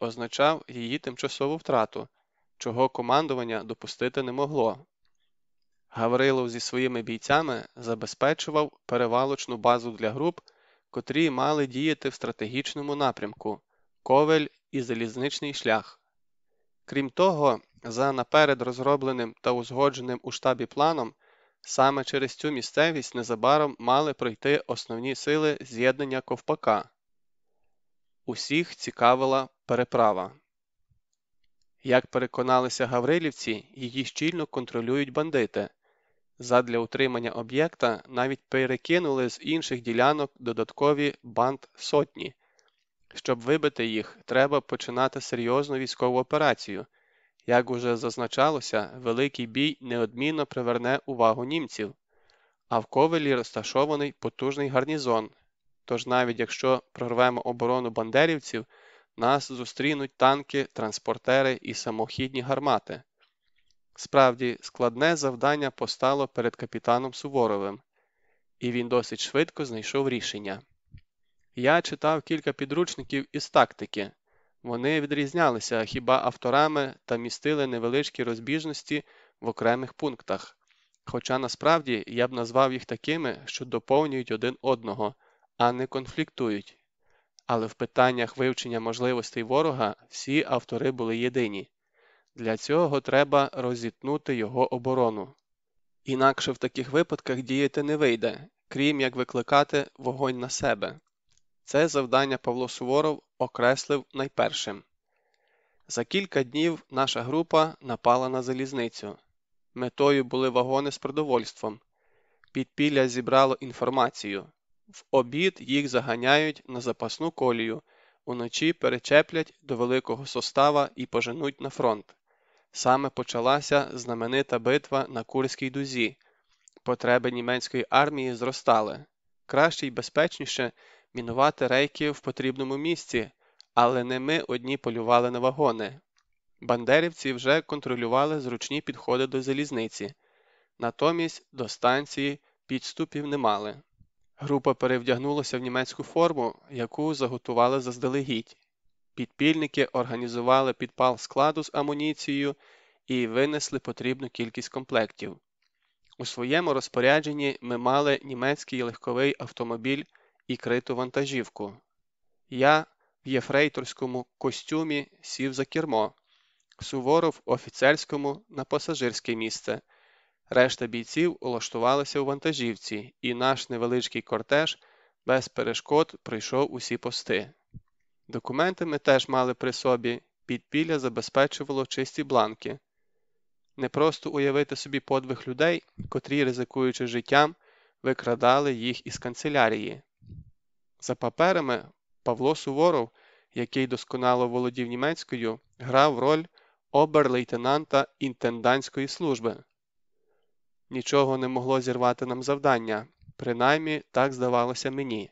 означав її тимчасову втрату, чого командування допустити не могло. Гаврилов зі своїми бійцями забезпечував перевалочну базу для груп, котрі мали діяти в стратегічному напрямку Ковель і залізничний шлях. Крім того, за наперед розробленим та узгодженим у штабі планом, саме через цю місцевість незабаром мали пройти основні сили з'єднання Ковпака. Усіх цікавила переправа. Як переконалися гаврилівці, її щільно контролюють бандити. Задля утримання об'єкта навіть перекинули з інших ділянок додаткові банд сотні. Щоб вибити їх, треба починати серйозну військову операцію. Як уже зазначалося, великий бій неодмінно приверне увагу німців, а в ковелі розташований потужний гарнізон. Тож навіть якщо прорвемо оборону бандерівців, нас зустрінуть танки, транспортери і самохідні гармати. Справді, складне завдання постало перед капітаном Суворовим, і він досить швидко знайшов рішення. Я читав кілька підручників із тактики. Вони відрізнялися хіба авторами та містили невеличкі розбіжності в окремих пунктах, хоча насправді я б назвав їх такими, що доповнюють один одного, а не конфліктують. Але в питаннях вивчення можливостей ворога всі автори були єдині. Для цього треба розітнути його оборону. Інакше в таких випадках діяти не вийде, крім як викликати вогонь на себе. Це завдання Павло Суворов окреслив найпершим. За кілька днів наша група напала на залізницю. Метою були вагони з продовольством. Підпілля зібрало інформацію. В обід їх заганяють на запасну колію, уночі перечеплять до великого состава і поженуть на фронт. Саме почалася знаменита битва на Курській дузі. Потреби німецької армії зростали. Краще й безпечніше мінувати рейки в потрібному місці, але не ми одні полювали на вагони. Бандерівці вже контролювали зручні підходи до залізниці, натомість до станції підступів не мали. Група перевдягнулася в німецьку форму, яку заготували заздалегідь. Підпільники організували підпал складу з амуніцією і винесли потрібну кількість комплектів. У своєму розпорядженні ми мали німецький легковий автомобіль і криту вантажівку. Я в єфрейторському костюмі сів за кермо, Суворов в офіцерському на пасажирське місце. Решта бійців улаштувалися у вантажівці, і наш невеличкий кортеж без перешкод пройшов усі пости. Документи ми теж мали при собі, підпілля забезпечувало чисті бланки. Не просто уявити собі подвиг людей, котрі, ризикуючи життям, викрадали їх із канцелярії. За паперами Павло Суворов, який досконало володів німецькою, грав роль обер-лейтенанта інтендантської служби. Нічого не могло зірвати нам завдання, принаймні так здавалося мені.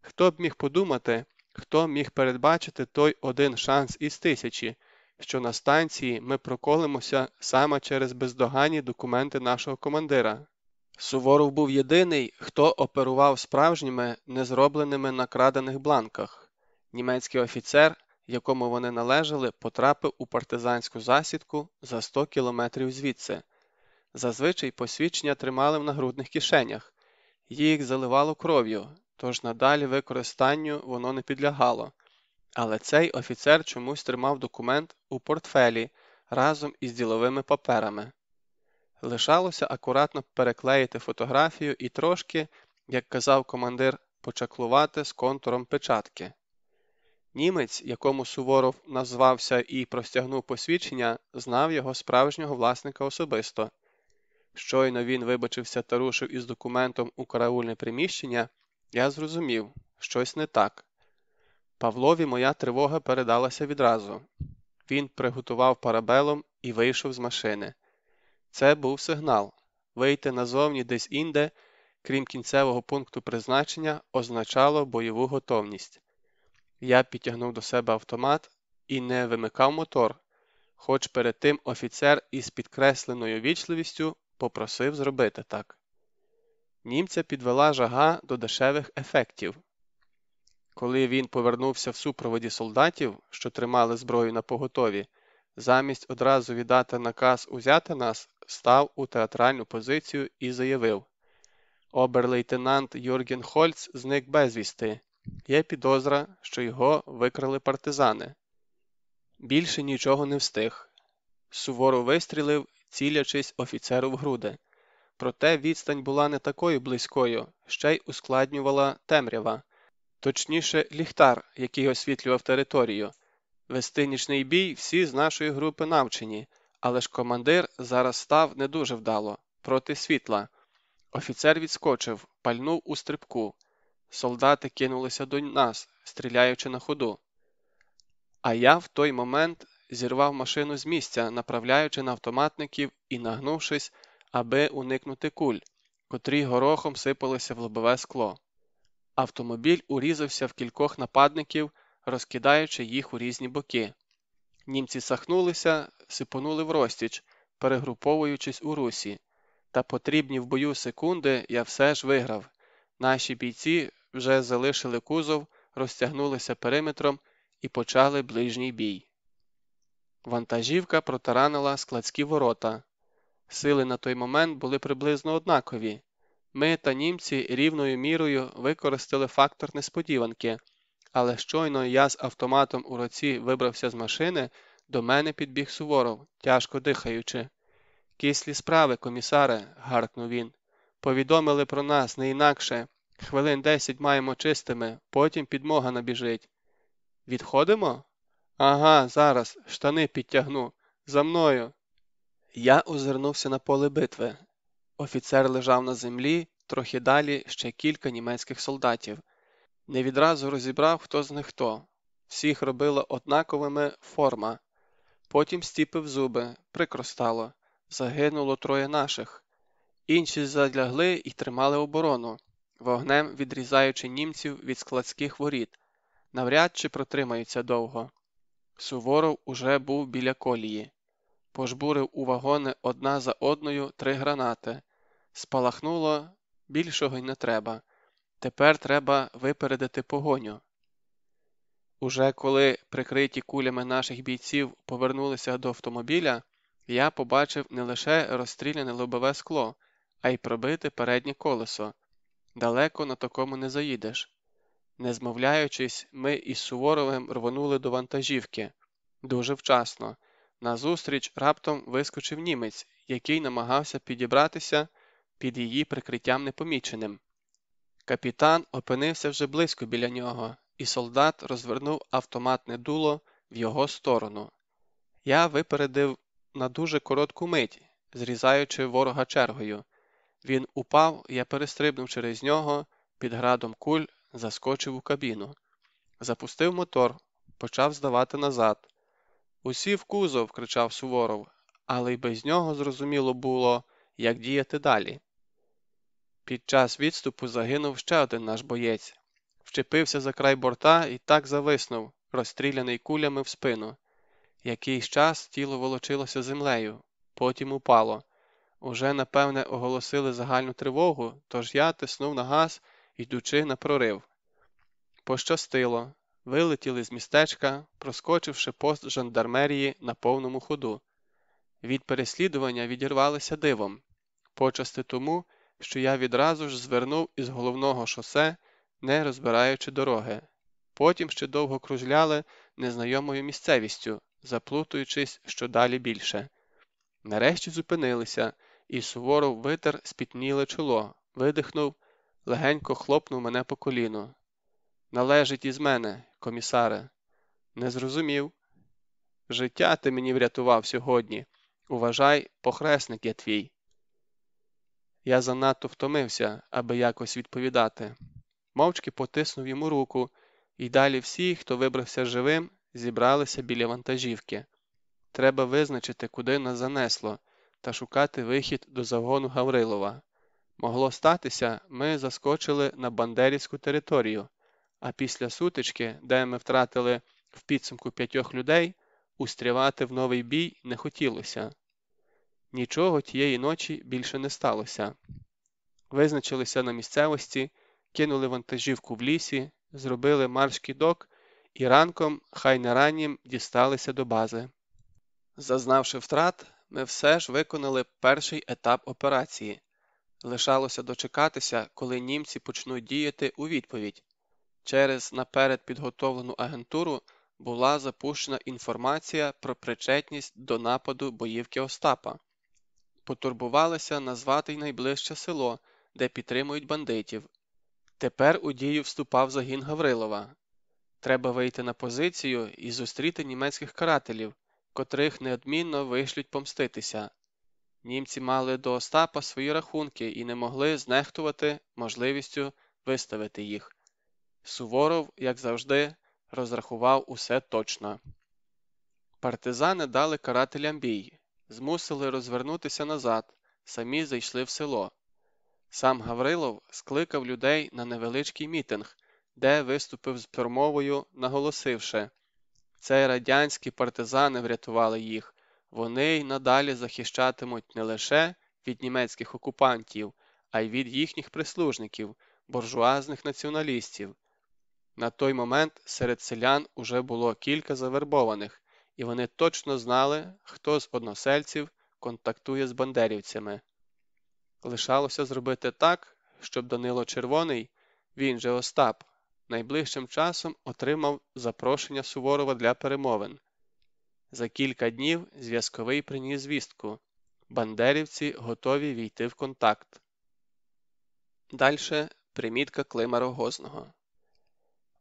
Хто б міг подумати, хто міг передбачити той один шанс із тисячі, що на станції ми проколимося саме через бездоганні документи нашого командира. Суворов був єдиний, хто оперував справжніми, незробленими на крадених бланках. Німецький офіцер, якому вони належали, потрапив у партизанську засідку за 100 кілометрів звідси. Зазвичай посвідчення тримали в нагрудних кишенях, їх заливало кров'ю, тож надалі використанню воно не підлягало. Але цей офіцер чомусь тримав документ у портфелі разом із діловими паперами. Лишалося акуратно переклеїти фотографію і трошки, як казав командир, почаклувати з контуром печатки. Німець, якому Суворов назвався і простягнув посвідчення, знав його справжнього власника особисто. Щойно він вибачився та рушив із документом у караульне приміщення, я зрозумів, щось не так. Павлові моя тривога передалася відразу. Він приготував парабелом і вийшов з машини. Це був сигнал. Вийти назовні десь інде, крім кінцевого пункту призначення, означало бойову готовність. Я підтягнув до себе автомат і не вимикав мотор, хоч перед тим офіцер із підкресленою вічливістю попросив зробити так. Німця підвела жага до дешевих ефектів. Коли він повернувся в супроводі солдатів, що тримали зброю на поготові, замість одразу віддати наказ узяти нас, став у театральну позицію і заявив Обер-лейтенант Юрген Хольц зник безвісти. Є підозра, що його викрали партизани. Більше нічого не встиг. Суворо вистрілив, цілячись офіцеру в груди. Проте відстань була не такою близькою, ще й ускладнювала темрява, точніше, ліхтар, який освітлював територію. Вести нічний бій всі з нашої групи навчені, але ж командир зараз став не дуже вдало, проти світла. Офіцер відскочив, пальнув у стрибку. Солдати кинулися до нас, стріляючи на ходу. А я в той момент зірвав машину з місця, направляючи на автоматників і нагнувшись, аби уникнути куль, котрі горохом сипалися в лобове скло. Автомобіль урізався в кількох нападників, розкидаючи їх у різні боки. Німці сахнулися, сипонули в розтіч, перегруповуючись у русі. Та потрібні в бою секунди я все ж виграв. Наші бійці вже залишили кузов, розтягнулися периметром і почали ближній бій. Вантажівка протаранила складські ворота. Сили на той момент були приблизно однакові. Ми та німці рівною мірою використали фактор несподіванки, але щойно я з автоматом у руці вибрався з машини, до мене підбіг Суворов, тяжко дихаючи. Кислі справи, комісаре, гаркнув він. Повідомили про нас не інакше. Хвилин десять маємо чистими, потім підмога набіжить. Відходимо? Ага, зараз, штани підтягну. За мною. Я озирнувся на поле битви. Офіцер лежав на землі, трохи далі ще кілька німецьких солдатів. Не відразу розібрав, хто з них хто. Всіх робила однаковими форма. Потім стіпив зуби, прикро стало. Загинуло троє наших. Інші залягли і тримали оборону, вогнем відрізаючи німців від складських воріт. Навряд чи протримаються довго. Суворов уже був біля колії, пожбурив у вагони одна за одною три гранати. Спалахнуло більшого й не треба. Тепер треба випередити погоню. Уже коли прикриті кулями наших бійців повернулися до автомобіля, я побачив не лише розстріляне лобове скло, а й пробите переднє колесо. Далеко на такому не заїдеш. Не змовляючись, ми із Суворовим рвонули до вантажівки. Дуже вчасно. Назустріч раптом вискочив німець, який намагався підібратися під її прикриттям непоміченим. Капітан опинився вже близько біля нього, і солдат розвернув автоматне дуло в його сторону. Я випередив на дуже коротку мить, зрізаючи ворога чергою. Він упав, я перестрибнув через нього, під градом куль заскочив у кабіну. Запустив мотор, почав здавати назад. Усі в кузов, кричав Суворов, але й без нього зрозуміло було, як діяти далі. Під час відступу загинув ще один наш боєць, вчепився за край борта і так зависнув, розстріляний кулями в спину. Якийсь час тіло волочилося землею, потім упало. Уже, напевне, оголосили загальну тривогу, тож я тиснув на газ, йдучи на прорив. Пощастило, вилетіли з містечка, проскочивши пост жандармерії на повному ходу. Від переслідування відірвалися дивом, почасти тому, що я відразу ж звернув із головного шосе, не розбираючи дороги. Потім ще довго кружляли незнайомою місцевістю, заплутуючись щодалі більше. Нарешті зупинилися, і суворо витер спітніле чоло, видихнув, легенько хлопнув мене по коліну. Належить із мене, комісаре. Не зрозумів. Життя ти мені врятував сьогодні. Уважай, похресник я твій. Я занадто втомився, аби якось відповідати. Мовчки потиснув йому руку, і далі всі, хто вибрався живим, зібралися біля вантажівки. Треба визначити, куди нас занесло, та шукати вихід до загону Гаврилова. Могло статися, ми заскочили на Бандерівську територію, а після сутички, де ми втратили в підсумку п'ятьох людей, устрівати в новий бій не хотілося. Нічого тієї ночі більше не сталося. Визначилися на місцевості, кинули вантажівку в лісі, зробили марш-кідок і ранком, хай не раннім, дісталися до бази. Зазнавши втрат, ми все ж виконали перший етап операції. Лишалося дочекатися, коли німці почнуть діяти у відповідь. Через наперед підготовлену агентуру була запущена інформація про причетність до нападу боївки Остапа. Потурбувалися назвати й найближче село, де підтримують бандитів. Тепер у дію вступав загін Гаврилова. Треба вийти на позицію і зустріти німецьких карателів, котрих неодмінно вишлють помститися. Німці мали до Остапа свої рахунки і не могли знехтувати можливістю виставити їх. Суворов, як завжди, розрахував усе точно. Партизани дали карателям бій, змусили розвернутися назад, самі зайшли в село. Сам Гаврилов скликав людей на невеличкий мітинг, де виступив з промовою, наголосивши це радянські партизани врятували їх, вони й надалі захищатимуть не лише від німецьких окупантів, а й від їхніх прислужників, буржуазних націоналістів. На той момент серед селян уже було кілька завербованих, і вони точно знали, хто з односельців контактує з бандерівцями. Лишалося зробити так, щоб Данило Червоний, він же Остап, найближчим часом отримав запрошення Суворова для перемовин. За кілька днів зв'язковий приніс звістку Бандерівці готові війти в контакт. Дальше примітка Клима Рогозного.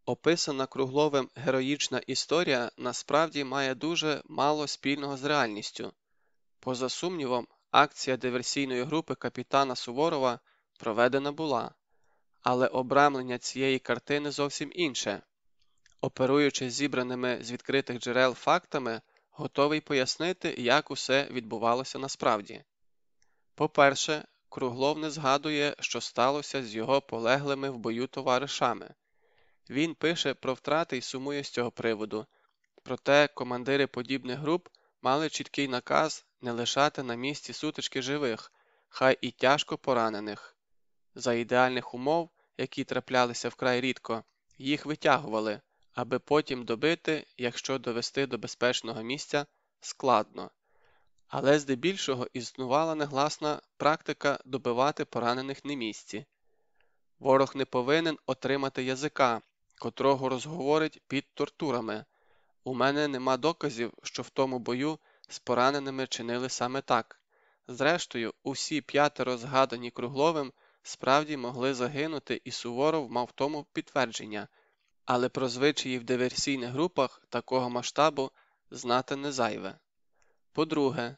Описана кругловим героїчна історія насправді має дуже мало спільного з реальністю. Поза сумнівом, акція диверсійної групи капітана Суворова проведена була, але обрамлення цієї картини зовсім інше. Оперуючи зібраними з відкритих джерел фактами, готовий пояснити, як усе відбувалося насправді. По-перше, Круглов не згадує, що сталося з його полеглими в бою товаришами. Він пише про втрати і сумує з цього приводу, проте командири подібних груп мали чіткий наказ не лишати на місці сутички живих, хай і тяжко поранених. За ідеальних умов, які траплялися вкрай рідко, їх витягували, аби потім добити, якщо довести до безпечного місця складно. Але здебільшого існувала негласна практика добивати поранених на місці. Ворог не повинен отримати язика, котрого розговорить під тортурами. У мене нема доказів, що в тому бою з пораненими чинили саме так. Зрештою, усі п'ятеро згадані кругловим справді могли загинути, і Суворов мав тому підтвердження, але про звичаї в диверсійних групах такого масштабу знати не зайве. По-друге,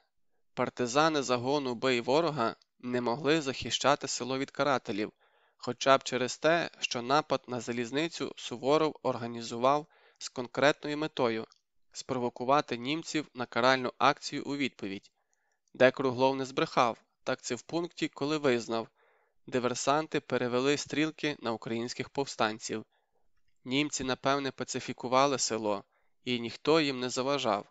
партизани загону бий ворога не могли захищати село від карателів, хоча б через те, що напад на залізницю Суворов організував з конкретною метою спровокувати німців на каральну акцію у відповідь, де Круглов не збрехав, так це в пункті, коли визнав, диверсанти перевели стрілки на українських повстанців. Німці, напевне, пацифікували село, і ніхто їм не заважав.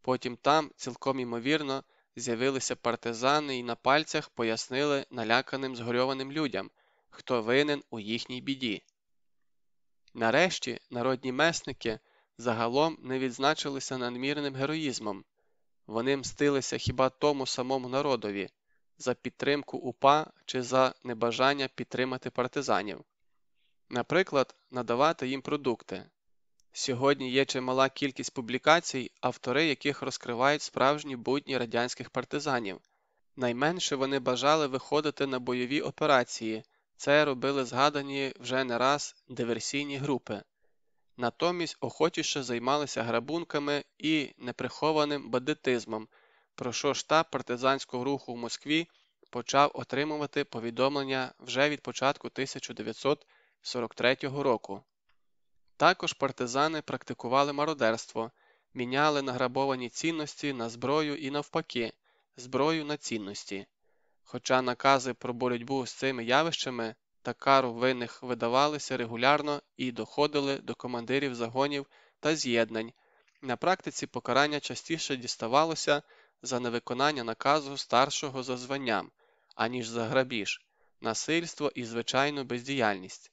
Потім там, цілком імовірно, з'явилися партизани і на пальцях пояснили наляканим згорьованим людям, хто винен у їхній біді. Нарешті народні месники загалом не відзначилися надмірним героїзмом, вони мстилися хіба тому самому народові за підтримку УПА чи за небажання підтримати партизанів, наприклад, надавати їм продукти. Сьогодні є чимала кількість публікацій, автори яких розкривають справжні будні радянських партизанів. Найменше вони бажали виходити на бойові операції, це робили згадані вже не раз диверсійні групи. Натомість охочіше займалися грабунками і неприхованим бандитизмом, про що штаб партизанського руху в Москві почав отримувати повідомлення вже від початку 1943 року. Також партизани практикували мародерство, міняли награбовані цінності на зброю і навпаки, зброю на цінності. Хоча накази про боротьбу з цими явищами та кару винних видавалися регулярно і доходили до командирів загонів та з'єднань, на практиці покарання частіше діставалося за невиконання наказу старшого за званням, аніж за грабіж, насильство і звичайну бездіяльність.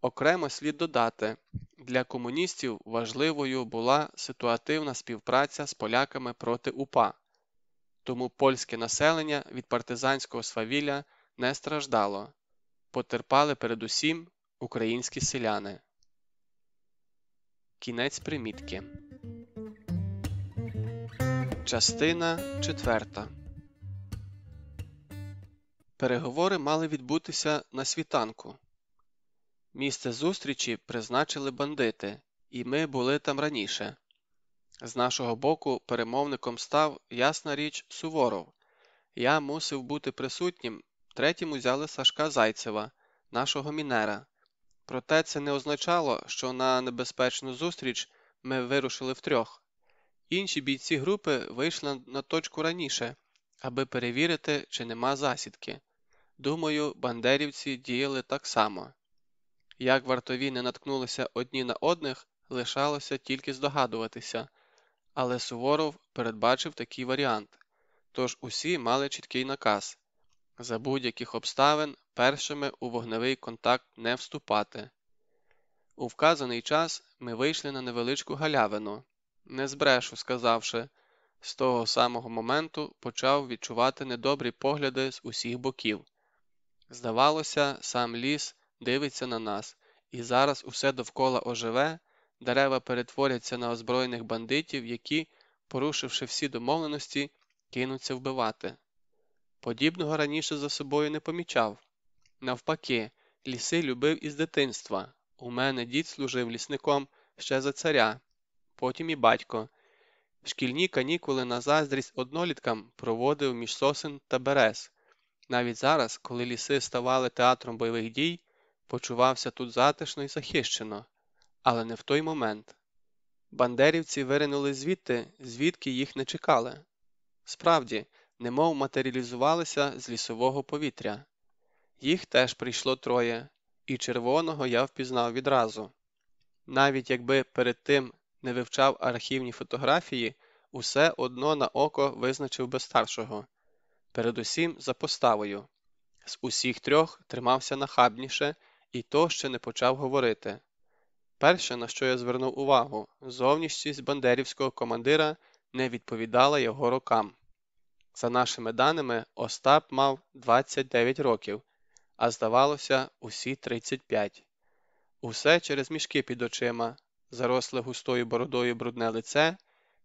Окремо слід додати, для комуністів важливою була ситуативна співпраця з поляками проти УПА, тому польське населення від партизанського свавілля не страждало, потерпали передусім українські селяни. Кінець примітки. Частина 4 Переговори мали відбутися на світанку. Місце зустрічі призначили бандити, і ми були там раніше. З нашого боку перемовником став, ясна річ, Суворов. Я мусив бути присутнім, третім узяли Сашка Зайцева, нашого мінера. Проте це не означало, що на небезпечну зустріч ми вирушили втрьох. Інші бійці групи вийшли на точку раніше, аби перевірити, чи нема засідки. Думаю, бандерівці діяли так само. Як вартові не наткнулися одні на одних, лишалося тільки здогадуватися, але Суворов передбачив такий варіант, тож усі мали чіткий наказ за будь-яких обставин першими у вогневий контакт не вступати. У вказаний час ми вийшли на невеличку галявину, не збрешу, сказавши, з того самого моменту почав відчувати недобрі погляди з усіх боків. Здавалося, сам ліс дивиться на нас, і зараз усе довкола оживе, дерева перетворяться на озброєних бандитів, які, порушивши всі домовленості, кинуться вбивати. Подібного раніше за собою не помічав. Навпаки, ліси любив із дитинства. У мене дід служив лісником ще за царя, потім і батько. Шкільні канікули на заздрість одноліткам проводив між сосен та берез. Навіть зараз, коли ліси ставали театром бойових дій, почувався тут затишно і захищено, але не в той момент. Бандерівці виринули звідти, звідки їх не чекали. Справді, немов матеріалізувалися з лісового повітря. Їх теж прийшло троє, і червоного я впізнав відразу. Навіть якби перед тим не вивчав архівні фотографії, усе одно на око визначив би старшого, передусім за поставою. З усіх трьох тримався нахабніше і то ще не почав говорити. Перше, на що я звернув увагу, зовнішність бандерівського командира не відповідала його рокам. За нашими даними, Остап мав 29 років, а здавалося, усі 35. Усе через мішки під очима, заросле густою бородою брудне лице,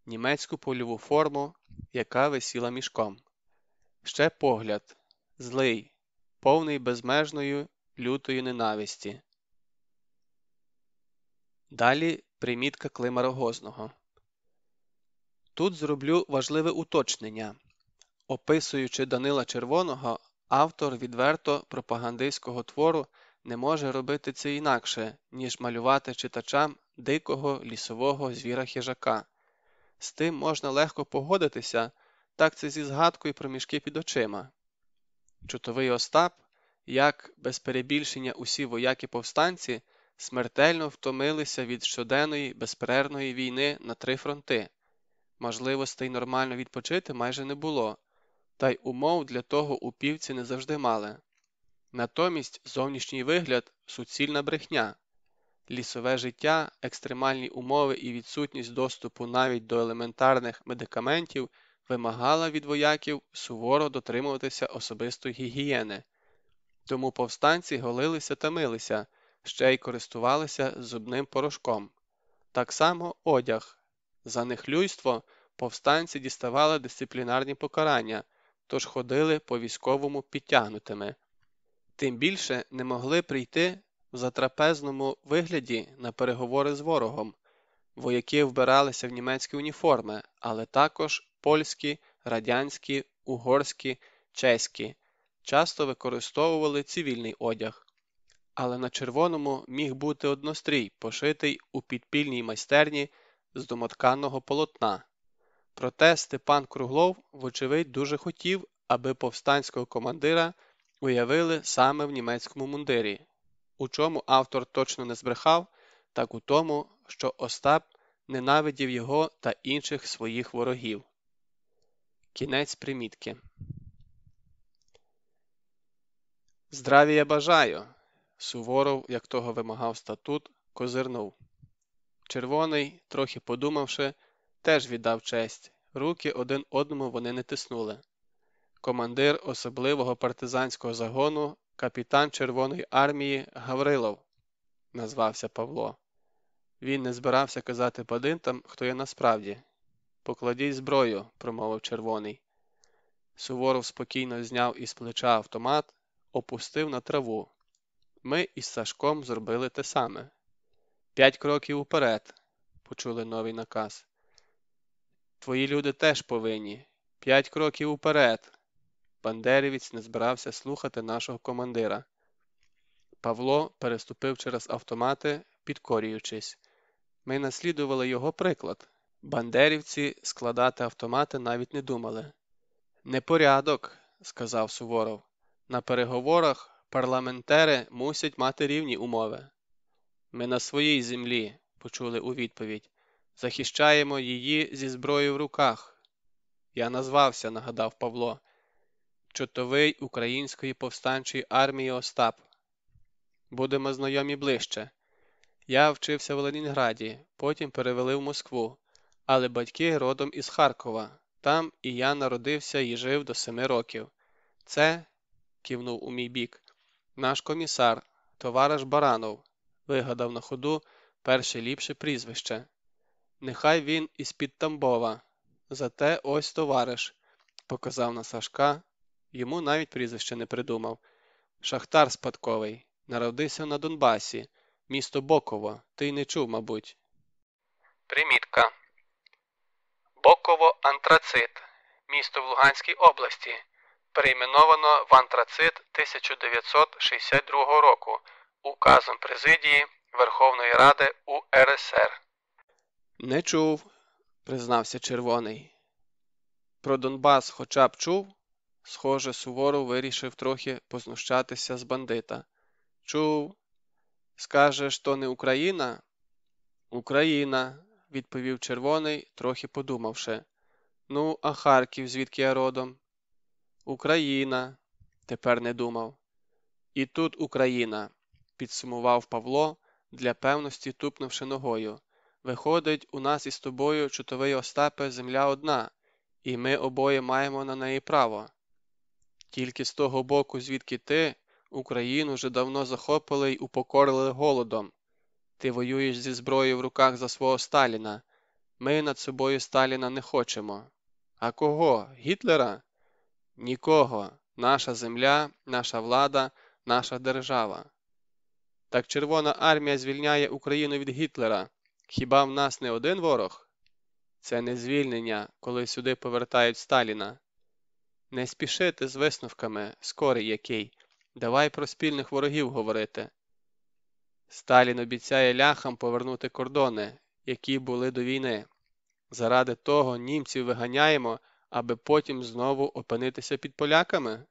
німецьку польову форму, яка висіла мішком. Ще погляд злий, повний безмежною лютої ненависті. Далі примітка Клима Рогозного. Тут зроблю важливе уточнення. Описуючи Данила Червоного, автор відверто пропагандистського твору не може робити це інакше, ніж малювати читачам дикого лісового звіра хижака. З тим можна легко погодитися, так це зі згадкою про мішки під очима. Чутовий Остап, як без перебільшення усі вояки повстанці, смертельно втомилися від щоденної безперервної війни на три фронти. Можливостей нормально відпочити майже не було, та й умов для того упівці не завжди мали. Натомість зовнішній вигляд суцільна брехня, лісове життя, екстремальні умови і відсутність доступу навіть до елементарних медикаментів вимагала від вояків суворо дотримуватися особистої гігієни, тому повстанці голилися та милися, ще й користувалися зубним порошком. Так само одяг. За нехлюйство повстанці діставали дисциплінарні покарання, тож ходили по військовому підтягнутими. Тим більше не могли прийти в затрапезному вигляді на переговори з ворогом. Вояки вбиралися в німецькі уніформи, але також польські, радянські, угорські, чеські, часто використовували цивільний одяг. Але на червоному міг бути однострій, пошитий у підпільній майстерні з домотканого полотна. Проте Степан Круглов, вочевидь, дуже хотів, аби повстанського командира уявили саме в німецькому мундирі. У чому автор точно не збрехав, так у тому, що Остап ненавидів його та інших своїх ворогів. Кінець примітки. Здравія бажаю! Суворов, як того вимагав статут, козирнув. Червоний, трохи подумавши, теж віддав честь. Руки один одному вони не тиснули. Командир особливого партизанського загону, капітан Червоної армії Гаврилов, назвався Павло. Він не збирався казати бандитам, хто є насправді. Покладіть зброю, промовив червоний. Суворов спокійно зняв із плеча автомат, опустив на траву. Ми із Сашком зробили те саме. П'ять кроків уперед, почули новий наказ. Твої люди теж повинні. П'ять кроків уперед. Бандерівець не збирався слухати нашого командира. Павло переступив через автомати, підкорюючись. Ми наслідували його приклад. Бандерівці складати автомати навіть не думали. Непорядок, сказав Суворов. На переговорах парламентери мусять мати рівні умови. Ми на своїй землі, почули у відповідь, захищаємо її зі зброєю в руках. Я назвався, нагадав Павло, чотовий Української повстанчої армії Остап. Будемо знайомі ближче. Я вчився в Ленінграді, потім перевели в Москву, але батьки родом із Харкова. Там і я народився і жив до семи років. Це, кивнув у мій бік, наш комісар, товариш Баранов, вигадав на ходу перше ліпше прізвище. Нехай він із-під Тамбова. Зате ось товариш, показав на Сашка. Йому навіть прізвище не придумав. Шахтар спадковий, народився на Донбасі, місто Боково, ти й не чув, мабуть. Примітка. Боково антрацит, місто в Луганській області, перейменовано в антрацит 1962 року указом президії Верховної Ради УРСР. Не чув, признався червоний. Про Донбас хоча б чув? Схоже, Суворов вирішив трохи познущатися з бандита. Чув. Скажеш, то не Україна? Україна, відповів червоний, трохи подумавши. Ну, а Харків, звідки я родом? Україна, тепер не думав. І тут Україна, підсумував Павло, для певності тупнувши ногою. Виходить, у нас із тобою, чутовий Остапе, земля одна, і ми обоє маємо на неї право. Тільки з того боку, звідки ти, Україну вже давно захопили й упокорили голодом. Ти воюєш зі зброєю в руках за свого Сталіна. Ми над собою Сталіна не хочемо. А кого? Гітлера? Нікого. Наша земля, наша влада, наша держава. Так Червона армія звільняє Україну від Гітлера. Хіба в нас не один ворог? Це не звільнення, коли сюди повертають Сталіна. Не спішити з висновками, скорий який. Давай про спільних ворогів говорити. Сталін обіцяє ляхам повернути кордони, які були до війни. Заради того німців виганяємо, аби потім знову опинитися під поляками?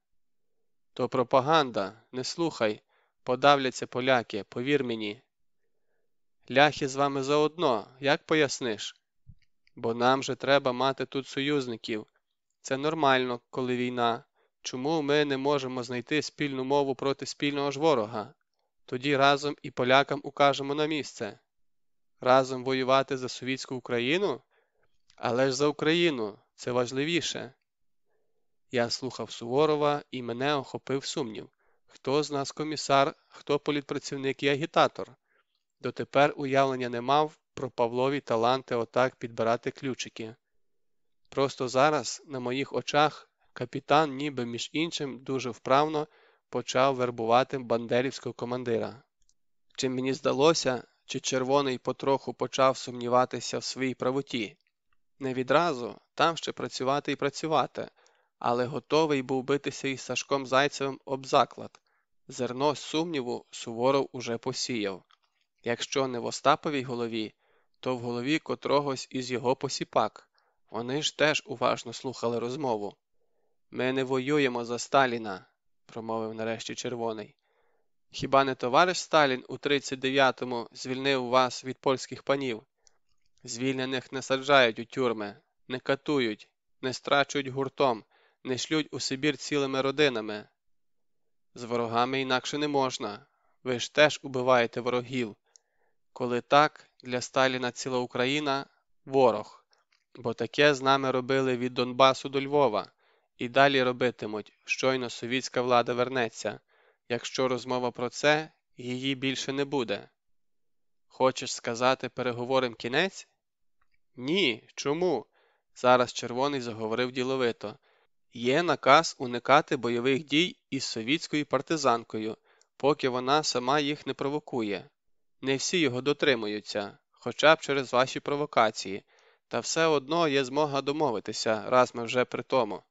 То пропаганда, не слухай, подавляться поляки, повір мені. Ляхи з вами заодно, як поясниш? Бо нам же треба мати тут союзників. Це нормально, коли війна. Чому ми не можемо знайти спільну мову проти спільного ж ворога? Тоді разом і полякам укажемо на місце. Разом воювати за совітську Україну? Але ж за Україну це важливіше. Я слухав Суворова і мене охопив сумнів хто з нас комісар, хто політпрацівник і агітатор. Дотепер уявлення не мав про Павлові таланти отак підбирати ключики. Просто зараз, на моїх очах, капітан, ніби між іншим, дуже вправно почав вербувати бандерівського командира. Чи мені здалося, чи червоний потроху почав сумніватися в своїй правоті? Не відразу, там ще працювати і працювати, але готовий був битися із Сашком Зайцевим об заклад. Зерно сумніву Суворов уже посіяв. Якщо не в Остаповій голові, то в голові котрогось із його посіпак. Вони ж теж уважно слухали розмову. Ми не воюємо за Сталіна, промовив нарешті червоний. Хіба не товариш Сталін у 39-му звільнив вас від польських панів? Звільнених не саджають у тюрми, не катують, не страчують гуртом, не шлють у Сибір цілими родинами. З ворогами інакше не можна, ви ж теж убиваєте ворогів. Коли так, для Сталіна ціла Україна ворог, бо таке з нами робили від Донбасу до Львова, і далі робитимуть, щойно совітська влада вернеться. Якщо розмова про це, її більше не буде. Хочеш сказати переговорим кінець? Ні, чому? Зараз червоний заговорив діловито. Є наказ уникати бойових дій із совітською партизанкою, поки вона сама їх не провокує. Не всі його дотримуються, хоча б через ваші провокації, та все одно є змога домовитися, раз ми вже при тому.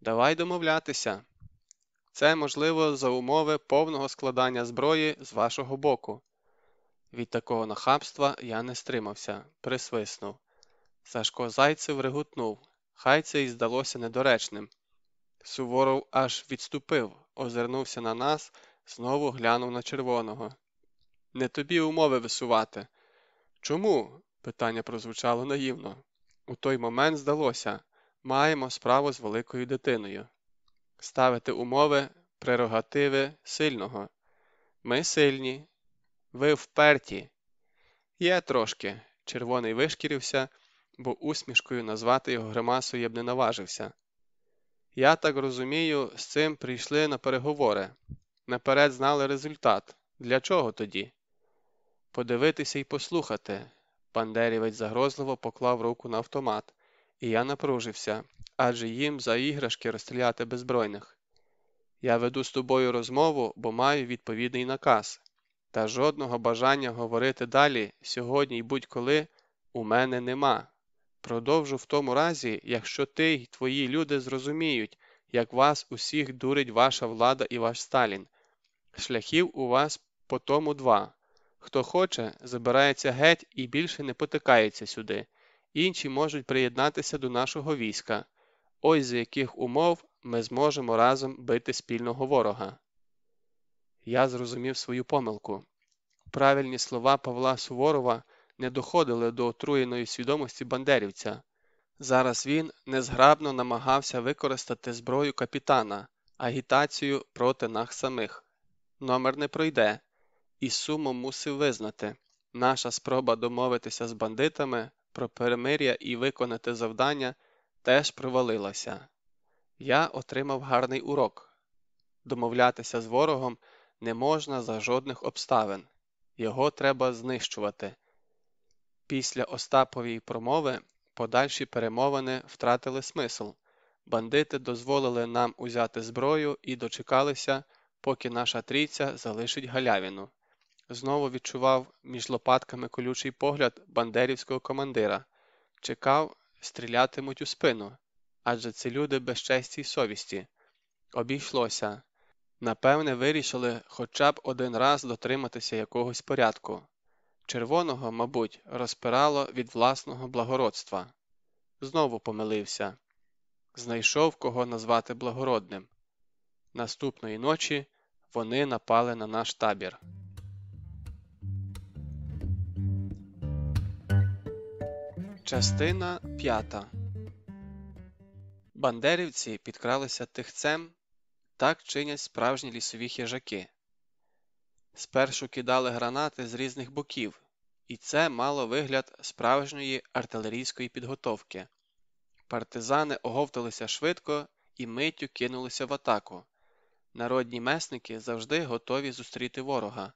Давай домовлятися. Це можливо за умови повного складання зброї з вашого боку. Від такого нахабства я не стримався, присвиснув. Сашко Зайцев реготнув, хай це й здалося недоречним. Суворов аж відступив, озирнувся на нас, знову глянув на червоного. Не тобі умови висувати. Чому? питання прозвучало наївно. У той момент здалося маємо справу з великою дитиною. Ставити умови, прерогативи сильного. Ми сильні, ви вперті. Є трошки. Червоний вишкірився, бо усмішкою назвати його гримасою я б не наважився. Я так розумію, з цим прийшли на переговори. Наперед знали результат. Для чого тоді? Подивитися і послухати. Бандерівець загрозливо поклав руку на автомат, і я напружився, адже їм за іграшки розстріляти беззбройних. Я веду з тобою розмову, бо маю відповідний наказ, та жодного бажання говорити далі сьогодні й будь-коли у мене нема. Продовжу в тому разі, якщо ти й твої люди зрозуміють, як вас усіх дурить ваша влада і ваш Сталін. Шляхів у вас по тому два. Хто хоче, забирається геть і більше не потикається сюди, інші можуть приєднатися до нашого війська. Ось за яких умов ми зможемо разом бити спільного ворога. Я зрозумів свою помилку. Правильні слова Павла Суворова не доходили до отруєної свідомості бандерівця. Зараз він незграбно намагався використати зброю капітана, агітацію проти нас самих. Номер не пройде, і сумом мусив визнати наша спроба домовитися з бандитами про перемир'я і виконати завдання теж провалилася. Я отримав гарний урок домовлятися з ворогом не можна за жодних обставин, його треба знищувати. Після Остапової промови подальші перемовини втратили смисл. Бандити дозволили нам узяти зброю і дочекалися, поки наша трійця залишить галявину. Знову відчував між лопатками колючий погляд бандерівського командира, чекав, стрілятимуть у спину, адже це люди без честі й совісті. Обійшлося. Напевне, вирішили хоча б один раз дотриматися якогось порядку. Червоного, мабуть, розпирало від власного благородства. Знову помилився. Знайшов кого назвати благородним. Наступної ночі вони напали на наш табір. Частина п'ята Бандерівці підкралися тихцем, так чинять справжні лісові хижаки. Спершу кидали гранати з різних боків, і це мало вигляд справжньої артилерійської підготовки. Партизани оговталися швидко і миттю кинулися в атаку. Народні месники завжди готові зустріти ворога,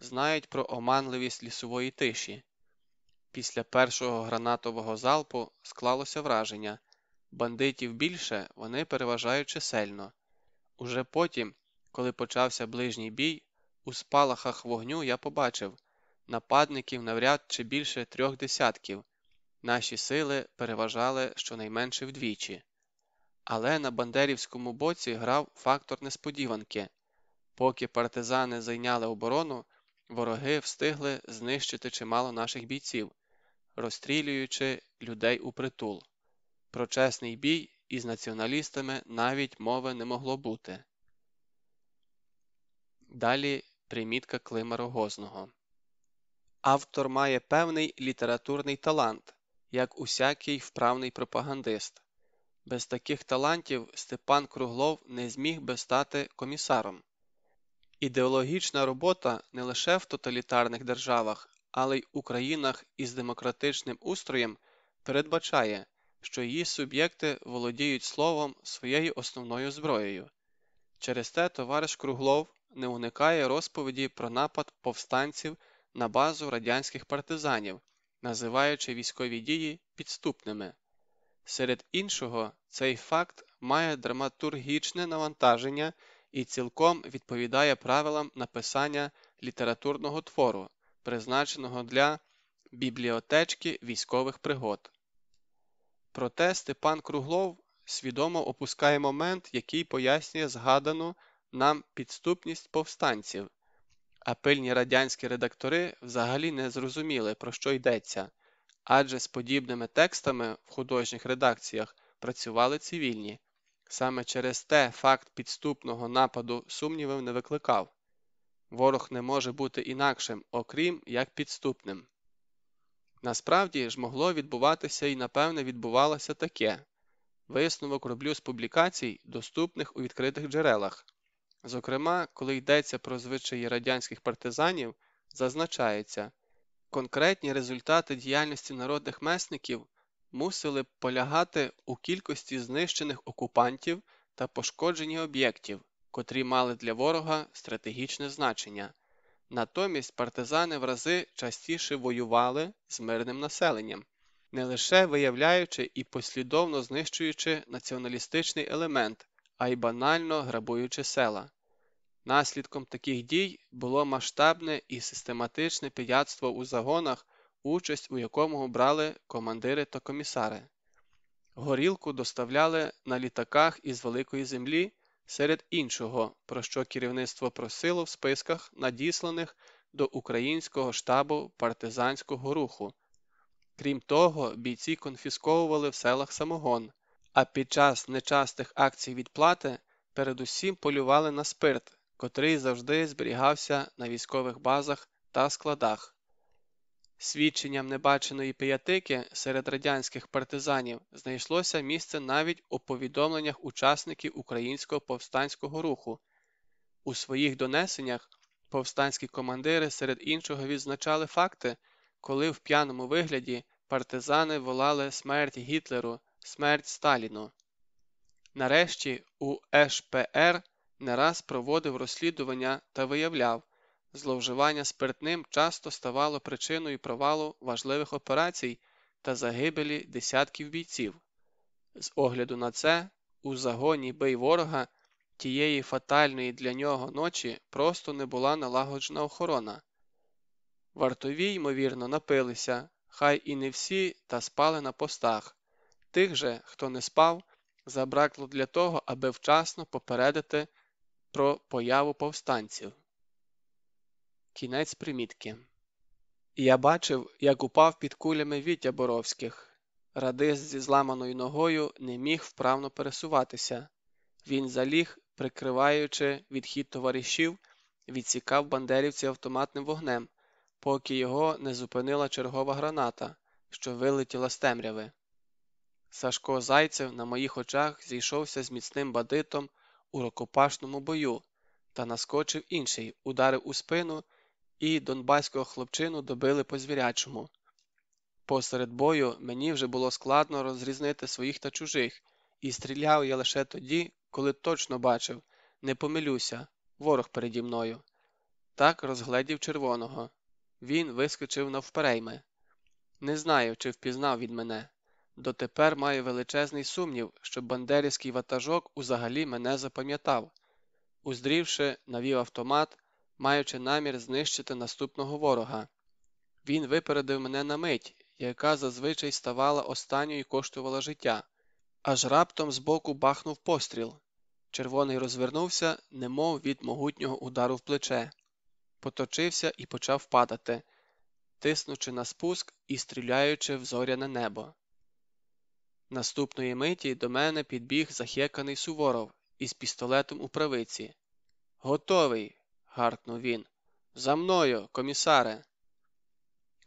знають про оманливість лісової тиші. Після першого гранатового залпу склалося враження бандитів більше вони переважають чисельно. Уже потім, коли почався ближній бій, у спалахах вогню я побачив нападників навряд чи більше трьох десятків. Наші сили переважали щонайменше вдвічі. Але на Бандерівському боці грав фактор несподіванки. Поки партизани зайняли оборону, вороги встигли знищити чимало наших бійців, розстрілюючи людей у притул. Про чесний бій із націоналістами навіть мови не могло бути. Далі примітка Клима Рогозного. Автор має певний літературний талант, як усякий вправний пропагандист. Без таких талантів Степан Круглов не зміг би стати комісаром. Ідеологічна робота не лише в тоталітарних державах, але й у країнах із демократичним устроєм передбачає, що її суб'єкти володіють словом своєю основною зброєю. Через те товариш Круглов не уникає розповіді про напад повстанців на базу радянських партизанів, називаючи військові дії підступними. Серед іншого, цей факт має драматургічне навантаження і цілком відповідає правилам написання літературного твору, призначеного для бібліотечки військових пригод. Проте Степан Круглов свідомо опускає момент, який пояснює згадану нам підступність повстанців, а пильні радянські редактори взагалі не зрозуміли, про що йдеться, адже з подібними текстами в художніх редакціях працювали цивільні. Саме через те факт підступного нападу сумнівів не викликав ворог не може бути інакшим, окрім як підступним. Насправді ж могло відбуватися і напевне відбувалося таке висновок роблю з публікацій, доступних у відкритих джерелах. Зокрема, коли йдеться про звичаї радянських партизанів, зазначається, конкретні результати діяльності народних месників мусили полягати у кількості знищених окупантів та пошкодженні об'єктів, котрі мали для ворога стратегічне значення. Натомість партизани в рази частіше воювали з мирним населенням, не лише виявляючи і послідовно знищуючи націоналістичний елемент, а й банально грабуючи села. Наслідком таких дій було масштабне і систематичне пияцтво у загонах, участь у якому брали командири та комісари. Горілку доставляли на літаках із великої землі, серед іншого, про що керівництво просило в списках, надісланих до українського штабу партизанського руху. Крім того, бійці конфісковували в селах самогон, а під час нечастих акцій відплати передусім полювали на спирт, котрий завжди зберігався на військових базах та складах. Свідченням небаченої пиятики серед радянських партизанів знайшлося місце навіть у повідомленнях учасників українського повстанського руху. У своїх донесеннях повстанські командири серед іншого відзначали факти, коли в п'яному вигляді партизани волали смерть Гітлеру, смерть Сталіну. Нарешті у ШПР не раз проводив розслідування та виявляв, зловживання спиртним часто ставало причиною провалу важливих операцій та загибелі десятків бійців. З огляду на це, у загоні бий ворога тієї фатальної для нього ночі просто не була налагоджена охорона. Вартові, ймовірно, напилися, хай і не всі, та спали на постах. Тих же, хто не спав, забракло для того, аби вчасно попередити про появу повстанців. Кінець примітки. Я бачив, як упав під кулями Вітя Боровських. Радист зі зламаною ногою не міг вправно пересуватися. Він заліг, прикриваючи відхід товаришів, відсікав бандерівців автоматним вогнем, поки його не зупинила чергова граната, що вилетіла з темряви. Сашко Зайцев на моїх очах зійшовся з міцним бандитом у рукопашному бою та наскочив інший, ударив у спину і донбаського хлопчину добили по звірячому. Посеред бою мені вже було складно розрізнити своїх та чужих, і стріляв я лише тоді, коли точно бачив, не помилюся, ворог переді мною. Так розгледів червоного. Він вискочив навперейми. Не знаю, чи впізнав від мене. Дотепер маю величезний сумнів, що бандерівський ватажок узагалі мене запам'ятав. Уздрівши, навів автомат, маючи намір знищити наступного ворога. Він випередив мене на мить, яка зазвичай ставала останньою і коштувала життя, аж раптом збоку бахнув постріл. Червоний розвернувся, немов від могутнього удару в плече, поточився і почав падати, тиснучи на спуск і стріляючи в зоряне небо. Наступної миті до мене підбіг захеканий Суворов із пістолетом у правиці. Готовий гаркнув він. За мною, комісаре.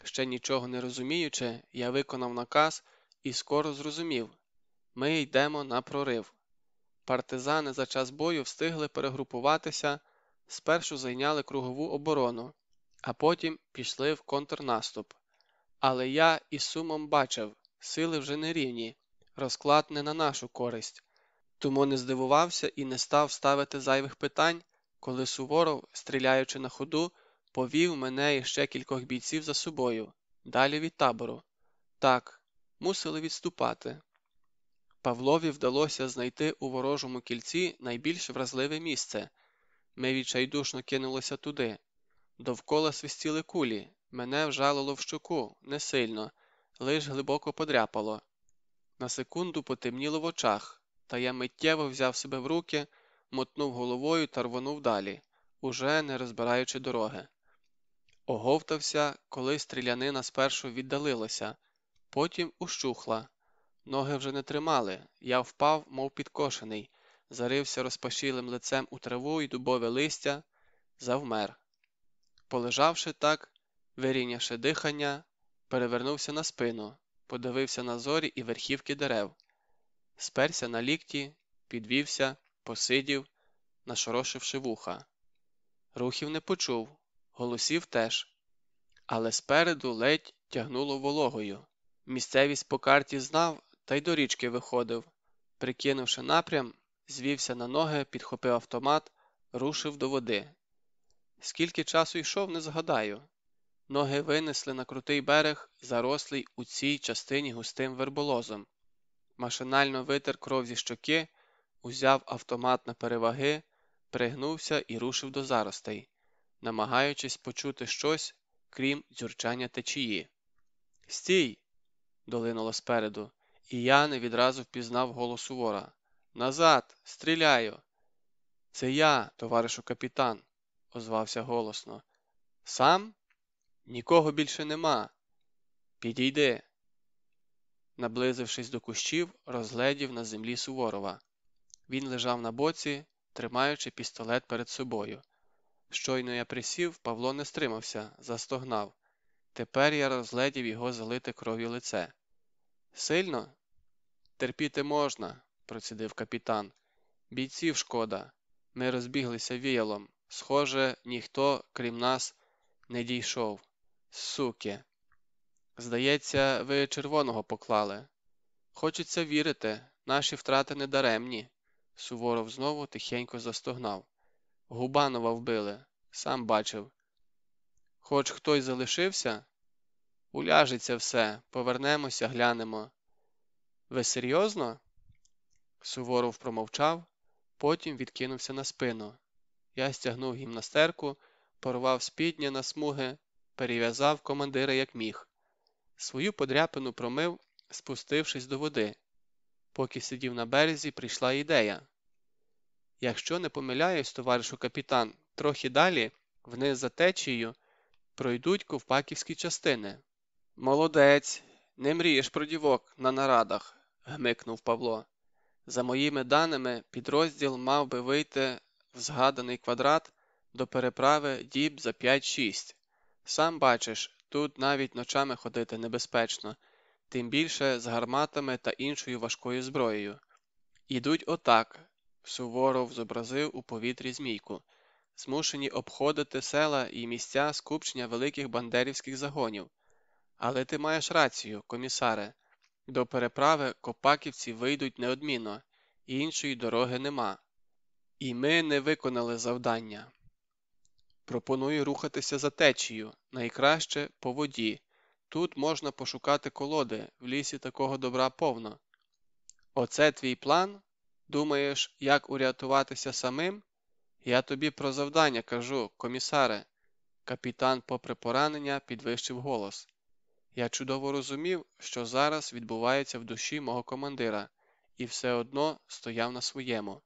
Ще нічого не розуміючи, я виконав наказ і скоро зрозумів ми йдемо на прорив. Партизани за час бою встигли перегрупуватися, спершу зайняли кругову оборону, а потім пішли в контрнаступ. Але я із сумом бачив, сили вже не рівні, розклад не на нашу користь, тому не здивувався і не став ставити зайвих питань, коли Суворов, стріляючи на ходу, повів мене і ще кількох бійців за собою, далі від табору. Так, мусили відступати. Павлові вдалося знайти у ворожому кільці найбільш вразливе місце. Ми відчайдушно кинулися туди. Довкола свистіли кулі, мене вжалило в щоку, не сильно, лиш глибоко подряпало. На секунду потемніло в очах, та я миттєво взяв себе в руки, мотнув головою та рвонув далі, уже не розбираючи дороги. Оговтався, коли стрілянина спершу віддалилася, потім ущухла. Ноги вже не тримали, я впав, мов підкошений, зарився розпашілим лицем у траву й дубове листя, завмер. Полежавши так, вирівнявши дихання, перевернувся на спину, подивився на зорі і верхівки дерев, сперся на лікті, підвівся, посидів, нашорошивши вуха. Рухів не почув, голосів теж, але спереду ледь тягнуло вологою. Місцевість по карті знав та й до річки виходив. Прикинувши напрям, звівся на ноги, підхопив автомат, рушив до води. Скільки часу йшов, не згадаю. Ноги винесли на крутий берег, зарослий у цій частині густим верболозом. Машинально витер кров зі щоки, узяв автомат на переваги, пригнувся і рушив до заростей, намагаючись почути щось, крім дзюрчання течії. Стій! долинуло спереду, і я не відразу впізнав голос Сувора. Назад, стріляю. Це я, товаришу капітан, озвався голосно. Сам? Нікого більше нема. Підійди. Наблизившись до кущів, розгледів на землі Суворова. Він лежав на боці, тримаючи пістолет перед собою. Щойно я присів, Павло не стримався, застогнав. Тепер я розгледів його залите кров'ю лице. Сильно? Терпіти можна, процідив капітан. Бійців шкода. Ми розбіглися віялом. Схоже, ніхто, крім нас, не дійшов. Суки. Здається, ви червоного поклали. Хочеться вірити, наші втрати не даремні. Суворов знову тихенько застогнав. Губанова вбили, сам бачив. Хоч хтось залишився? Уляжеться все, повернемося, глянемо. Ви серйозно? Суворов промовчав, потім відкинувся на спину. Я стягнув гімнастерку, порвав спідня на смуги, перев'язав командира як міг. Свою подряпину промив, спустившись до води. Поки сидів на березі, прийшла ідея. Якщо не помиляюсь, товаришу капітан, трохи далі, вниз за течією, пройдуть ковпаківські частини. Молодець, не мрієш про дівок на нарадах, гмикнув Павло. За моїми даними, підрозділ мав би вийти в згаданий квадрат до переправи діб за 5-6. Сам бачиш, тут навіть ночами ходити небезпечно, тим більше з гарматами та іншою важкою зброєю. Ідуть отак, Суворов зобразив у повітрі змійку, змушені обходити села і місця скупчення великих бандерівських загонів. Але ти маєш рацію, комісаре. До переправи копаківці вийдуть неодмінно, іншої дороги нема. І ми не виконали завдання. Пропоную рухатися за течією, найкраще по воді. Тут можна пошукати колоди, в лісі такого добра повно. Оце твій план? Думаєш, як урятуватися самим? Я тобі про завдання кажу, комісаре. Капітан, попри поранення, підвищив голос. Я чудово розумів, що зараз відбувається в душі мого командира, і все одно стояв на своєму.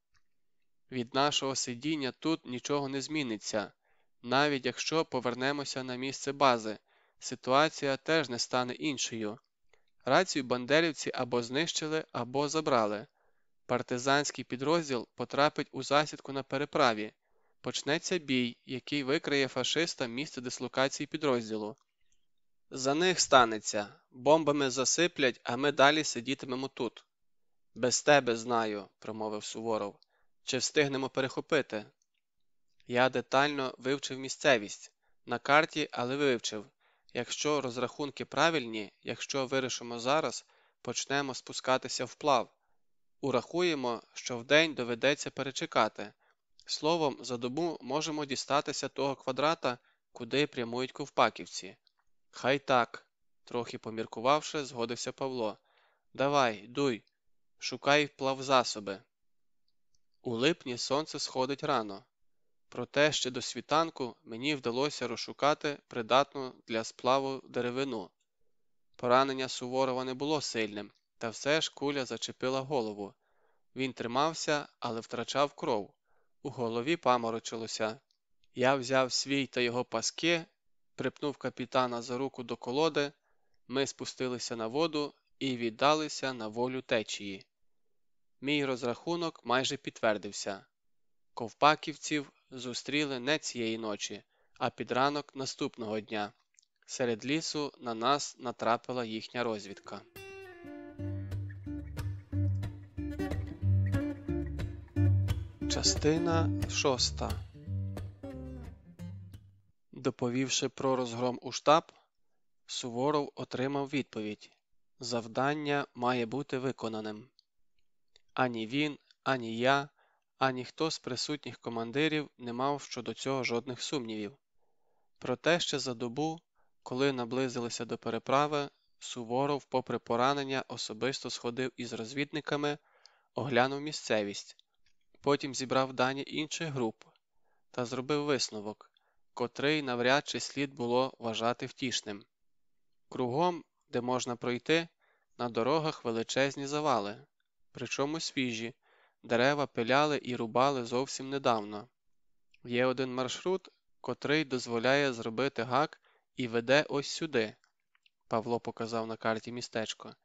Від нашого сидіння тут нічого не зміниться, навіть якщо повернемося на місце бази, ситуація теж не стане іншою. Рацію бандерівці або знищили, або забрали. Партизанський підрозділ потрапить у засідку на переправі, почнеться бій, який викриє фашиста місце дислокації підрозділу. За них станеться, бомбами засиплять, а ми далі сидітимемо тут. Без тебе знаю, промовив Суворов. Чи встигнемо перехопити? Я детально вивчив місцевість. На карті, але вивчив. Якщо розрахунки правильні, якщо вирішимо зараз, почнемо спускатися вплав. Урахуємо, що вдень доведеться перечекати. Словом, за добу можемо дістатися того квадрата, куди прямують ковпаківці. Хай так, трохи поміркувавши, згодився Павло. Давай, дуй, шукай плавзасоби. У липні сонце сходить рано. Проте ще до світанку мені вдалося розшукати придатну для сплаву деревину. Поранення Суворова не було сильним, та все ж куля зачепила голову. Він тримався, але втрачав кров. У голові паморочилося. Я взяв свій та його паски, припнув капітана за руку до колоди, ми спустилися на воду і віддалися на волю течії. Мій розрахунок майже підтвердився. Ковпаківців зустріли не цієї ночі, а під ранок наступного дня. Серед лісу на нас натрапила їхня розвідка. Частина шоста. Доповівши про розгром у штаб, Суворов отримав відповідь Завдання має бути виконаним. Ані він, ані я, ані хто з присутніх командирів не мав щодо цього жодних сумнівів. Проте ще за добу, коли наблизилися до переправи, Суворов, попри поранення, особисто сходив із розвідниками, оглянув місцевість, потім зібрав дані інших груп та зробив висновок, котрий навряд чи слід було вважати втішним. Кругом, де можна пройти, на дорогах величезні завали, причому свіжі, дерева пиляли і рубали зовсім недавно. Є один маршрут, котрий дозволяє зробити гак і веде ось сюди. Павло показав на карті містечко.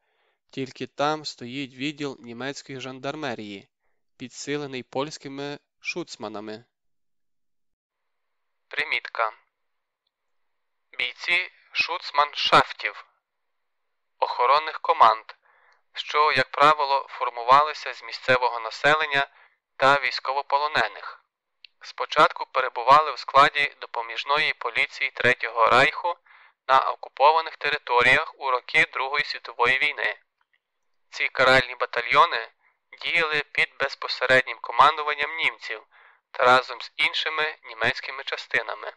Тільки там стоїть відділ німецької жандармерії, підсилений польськими шуцманами. Примітка. Бійці шуцманшафтів охоронних команд, що, як правило, формувалися з місцевого населення та військовополонених. Спочатку перебували в складі допоміжної поліції Третього Райху на окупованих територіях у роки Другої світової війни. Ці каральні батальйони діяли під безпосереднім командуванням німців та разом з іншими німецькими частинами.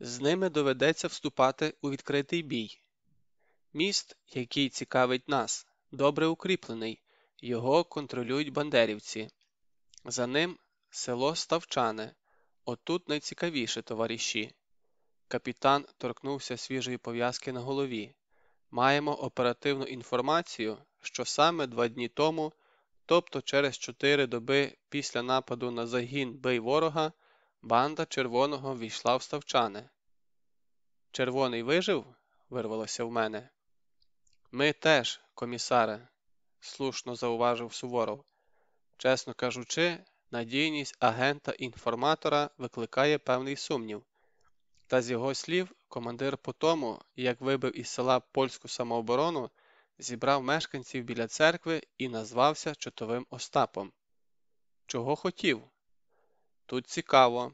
З ними доведеться вступати у відкритий бій. Міст, який цікавить нас, добре укріплений, його контролюють бандерівці. За ним село Ставчане. Отут найцікавіше, товариші. Капітан торкнувся свіжої пов'язки на голові. Маємо оперативну інформацію, що саме два дні тому, тобто через чотири доби після нападу на загін бий ворога, банда червоного війшла в ставчане. Червоний вижив? вирвалося в мене. Ми теж, комісаре, слушно зауважив Суворов. Чесно кажучи, надійність агента інформатора викликає певний сумнів. Та з його слів, командир по тому, як вибив із села польську самооборону, зібрав мешканців біля церкви і назвався Чотовим Остапом. Чого хотів? Тут цікаво.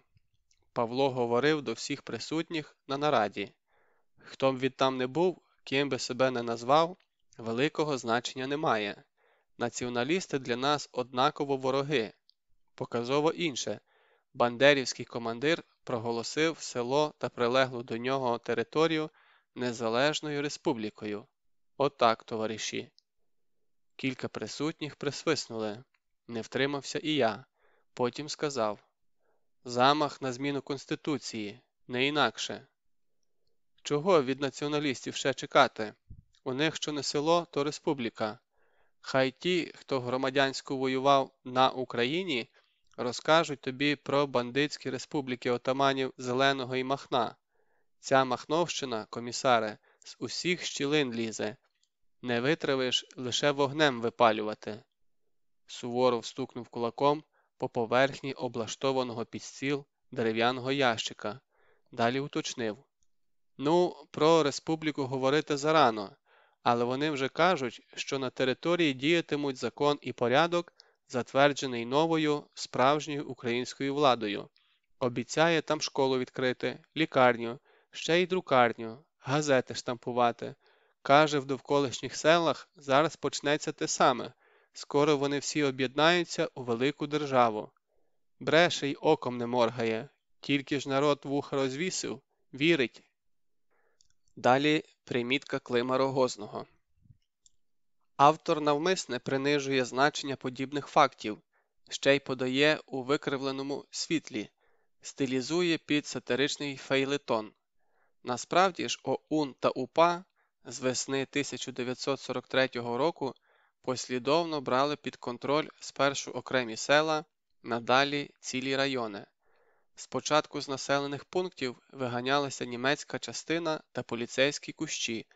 Павло говорив до всіх присутніх на нараді. Хто б відтам не був, ким би себе не назвав, великого значення немає. Націоналісти для нас однаково вороги. Показово інше. Бандерівський командир проголосив село та прилеглу до нього територію Незалежною Республікою. Отак, товариші. Кілька присутніх присвиснули. Не втримався і я. Потім сказав Замах на зміну Конституції, не інакше. Чого від націоналістів ще чекати? У них що не село, то республіка. Хай ті, хто громадянську воював на Україні, розкажуть тобі про бандитські республіки отаманів Зеленого і Махна. Ця Махновщина, комісаре, з усіх щілин лізе, не витравиш лише вогнем випалювати. Суворов стукнув кулаком по поверхні облаштованого під стіл дерев'яного ящика, далі уточнив Ну, про республіку говорити зарано, але вони вже кажуть, що на території діятимуть закон і порядок, затверджений новою справжньою українською владою, Обіцяє там школу відкрити, лікарню, ще й друкарню, газети штампувати. Каже, в довколишніх селах зараз почнеться те саме. Скоро вони всі об'єднаються у велику державу. Бреше й оком не моргає, тільки ж народ вуха розвісив, вірить. Далі примітка Клима Рогозного. Автор навмисне принижує значення подібних фактів, ще й подає у викривленому світлі, стилізує під сатиричний фейлетон. Насправді ж ОУН та УПА з весни 1943 року послідовно брали під контроль спершу окремі села, надалі цілі райони. Спочатку з населених пунктів виганялася німецька частина та поліцейські кущі,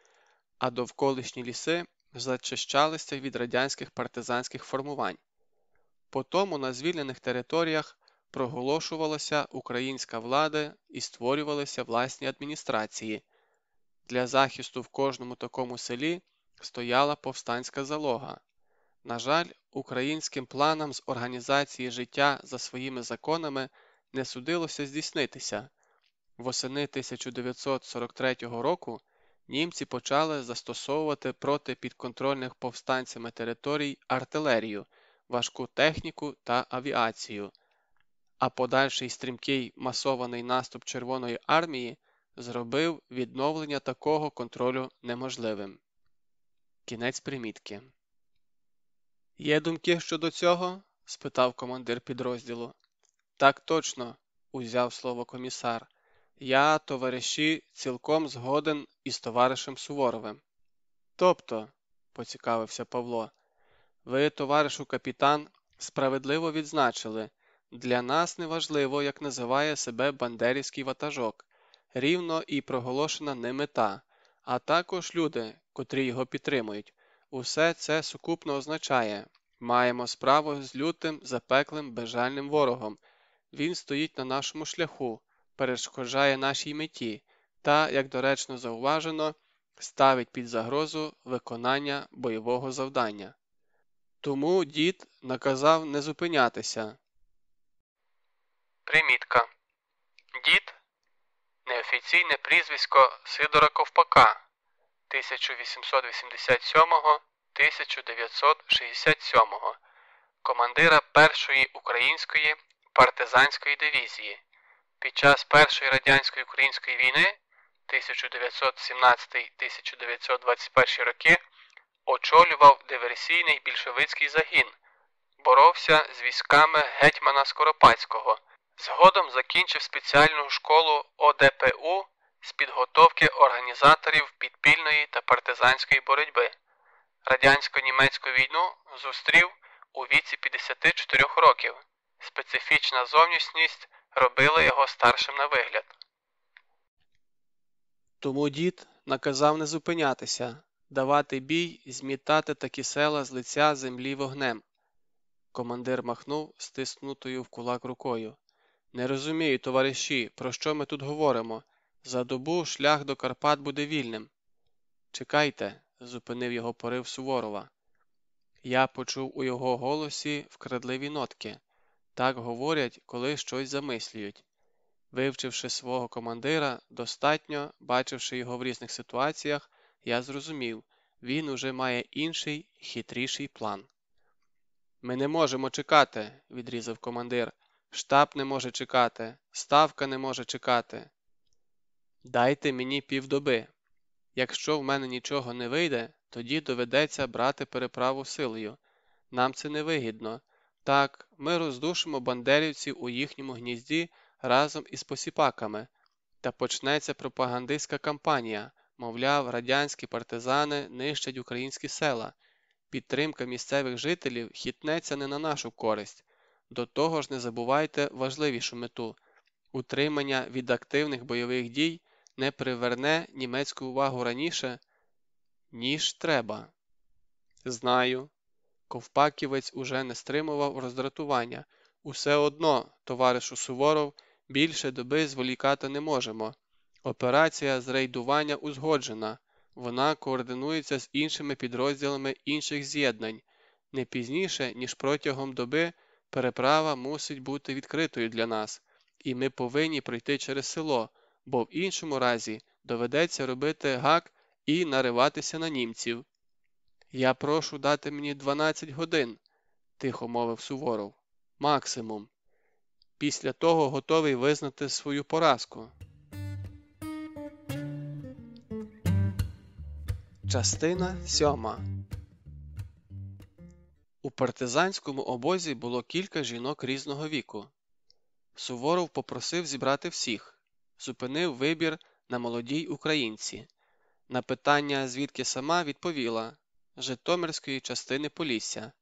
а довколишні ліси зачищалися від радянських партизанських формувань. Потому на звільнених територіях проголошувалася українська влада і створювалися власні адміністрації. Для захисту в кожному такому селі стояла повстанська залога. На жаль, українським планам з організації життя за своїми законами не судилося здійснитися. Восени 1943 року німці почали застосовувати проти підконтрольних повстанцями територій артилерію, важку техніку та авіацію, а подальший стрімкий масований наступ Червоної армії зробив відновлення такого контролю неможливим. Кінець примітки. Є думки щодо цього? спитав командир підрозділу. Так точно, узяв слово комісар. Я, товариші, цілком згоден із товаришем Суворовим. Тобто, поцікавився Павло, ви, товаришу капітан, справедливо відзначили для нас неважливо, як називає себе бандерівський ватажок, рівно і проголошена не мета, а також люди, котрі його підтримують. Усе це сукупно означає маємо справу з лютим, запеклим, безжальним ворогом. Він стоїть на нашому шляху, перешкоджає нашій меті та, як доречно зауважено, ставить під загрозу виконання бойового завдання. Тому дід наказав не зупинятися. Примітка Дід неофіційне прізвисько Сидора Ковпака 1887-1967, командира Першої української партизанської дивізії. Під час Першої радянської української війни 1917-1921 роки очолював диверсійний більшовицький загін, боровся з військами гетьмана Скоропадського. Згодом закінчив спеціальну школу ОДПУ з підготовки організаторів підпільної та партизанської боротьби. Радянсько-німецьку війну зустрів у віці 54 років. Специфічна зовнішність робила його старшим на вигляд. Тому дід наказав не зупинятися, давати бій, змітати такі села з лиця землі вогнем. Командир махнув стиснутою в кулак рукою. Не розумію, товариші, про що ми тут говоримо. За добу шлях до Карпат буде вільним. Чекайте, зупинив його порив Суворова. Я почув у його голосі вкрадливі нотки. Так говорять, коли щось замислюють. Вивчивши свого командира, достатньо, бачивши його в різних ситуаціях, я зрозумів, він уже має інший, хитріший план. Ми не можемо чекати, відрізав командир. Штаб не може чекати, ставка не може чекати. Дайте мені півдоби. Якщо в мене нічого не вийде, тоді доведеться брати переправу силою. Нам це не вигідно. Так, ми роздушимо бандерівців у їхньому гнізді разом із посіпаками, та почнеться пропагандистська кампанія, мовляв, радянські партизани нищать українські села. Підтримка місцевих жителів хитнеться не на нашу користь. До того ж, не забувайте важливішу мету утримання від активних бойових дій не приверне німецьку увагу раніше, ніж треба. Знаю. Ковпаківець уже не стримував роздратування. Усе одно, товаришу Суворов, більше доби зволікати не можемо. Операція з рейдування узгоджена, вона координується з іншими підрозділами інших з'єднань. Не пізніше, ніж протягом доби переправа мусить бути відкритою для нас, і ми повинні пройти через село, бо в іншому разі доведеться робити гак і нариватися на німців. Я прошу дати мені 12 годин, тихо мовив Суворов. Максимум. Після того готовий визнати свою поразку. Частина сьома У партизанському обозі було кілька жінок різного віку. Суворов попросив зібрати всіх, зупинив вибір на молодій українці. На питання, звідки сама, відповіла Житомирської частини Полісся.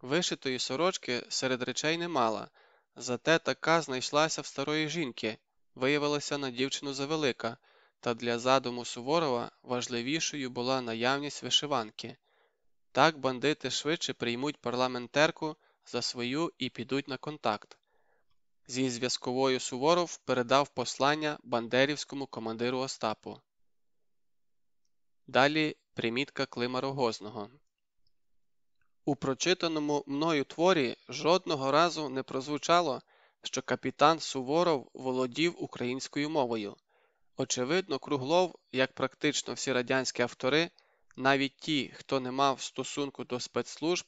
Вишитої сорочки серед речей не мала, зате така знайшлася в старої жінки, виявилася на дівчину завелика, та для задуму Суворова важливішою була наявність вишиванки. Так бандити швидше приймуть парламентерку за свою і підуть на контакт. Зі зв'язковою Суворов передав послання бандерівському командиру Остапу. Далі примітка Клима Рогозного. У прочитаному мною творі жодного разу не прозвучало, що капітан Суворов володів українською мовою. Очевидно, Круглов, як практично всі радянські автори, навіть ті, хто не мав стосунку до спецслужб,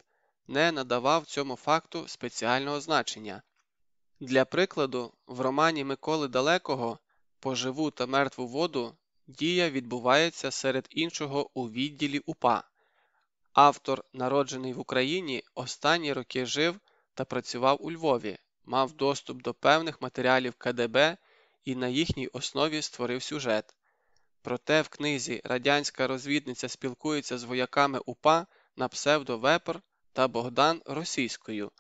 не надавав цьому факту спеціального значення. Для прикладу, в романі Миколи Далекого по живу та мертву воду дія відбувається серед іншого у відділі УПА. Автор, народжений в Україні, останні роки жив та працював у Львові, мав доступ до певних матеріалів КДБ і на їхній основі створив сюжет. Проте в книзі радянська розвідниця спілкується з вояками УПА на псевдо Вепр та Богдан російською.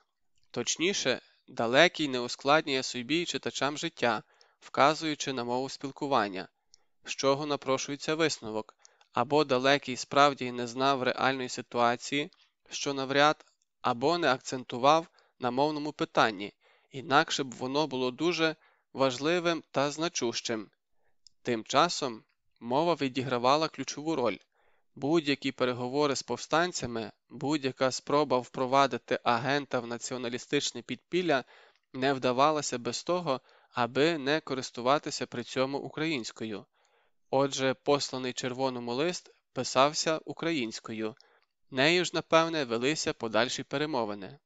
Точніше, далекий не ускладнює собі читачам життя, вказуючи на мову спілкування, з чого напрошується висновок, або далекий справді не знав реальної ситуації, що навряд, або не акцентував на мовному питанні, інакше б воно було дуже важливим та значущим. Тим часом мова відігравала ключову роль. Будь-які переговори з повстанцями, будь-яка спроба впровадити агента в націоналістичне підпілля не вдавалася без того, аби не користуватися при цьому українською. Отже, посланий червоному лист писався українською, нею ж, напевне, велися подальші перемовини.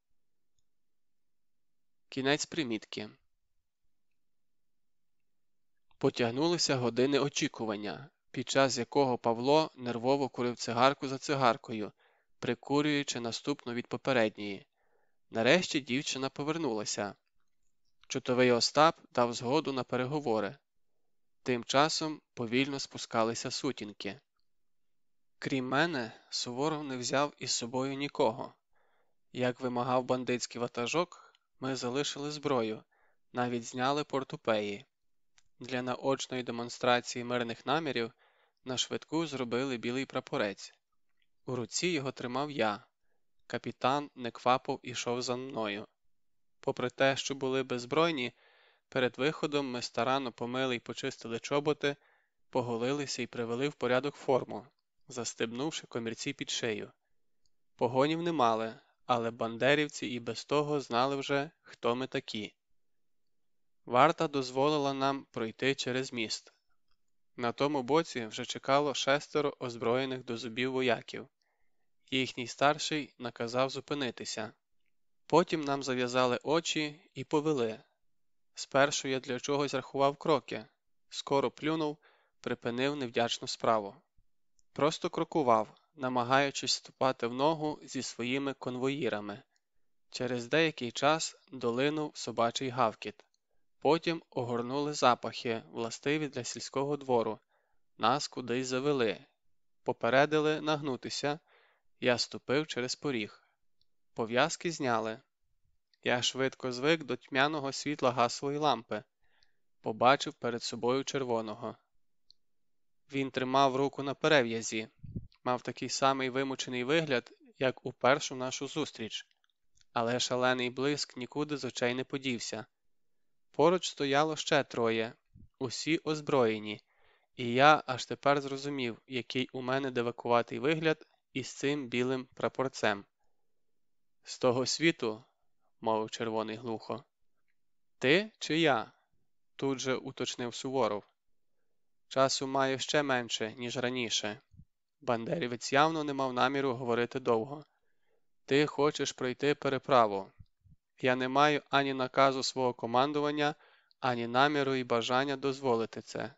Кінець примітки. Потягнулися години очікування, під час якого Павло нервово курив цигарку за цигаркою, прикурюючи наступну від попередньої. Нарешті дівчина повернулася. Чутовий Остап дав згоду на переговори. Тим часом повільно спускалися сутінки. Крім мене, Суворов не взяв із собою нікого. Як вимагав бандитський ватажок, ми залишили зброю, навіть зняли портупеї. Для наочної демонстрації мирних намірів на швидку зробили білий прапорець. У руці його тримав я. Капітан неквапов ішов за мною. Попри те, що були беззбройні, перед виходом ми старанно помили й почистили чоботи, поголилися і привели в порядок форму, застебнувши комірці під шию. Погонів не мали, але бандерівці і без того знали вже, хто ми такі. Варта дозволила нам пройти через міст. На тому боці вже чекало шестеро озброєних до зубів вояків. Їхній старший наказав зупинитися. Потім нам зав'язали очі і повели. Спершу я для чогось рахував кроки, скоро плюнув, припинив невдячну справу. Просто крокував, намагаючись ступати в ногу зі своїми конвоїрами. Через деякий час долинув собачий гавкіт. Потім огорнули запахи, властиві для сільського двору, нас кудись завели, попередили нагнутися, я ступив через поріг. Пов'язки зняли. Я швидко звик до тьмяного світла гасової лампи, побачив перед собою червоного. Він тримав руку на перев'язі, мав такий самий вимучений вигляд, як у першу нашу зустріч, але шалений блиск нікуди з очей не подівся. Поруч стояло ще троє, усі озброєні, і я аж тепер зрозумів, який у мене девакуватий вигляд із цим білим прапорцем. З того світу, мовив червоний глухо. Ти чи я? тут же уточнив Суворов. Часу маю ще менше, ніж раніше. Бандерівець явно не мав наміру говорити довго. Ти хочеш пройти переправу. Я не маю ані наказу свого командування, ані наміру і бажання дозволити це.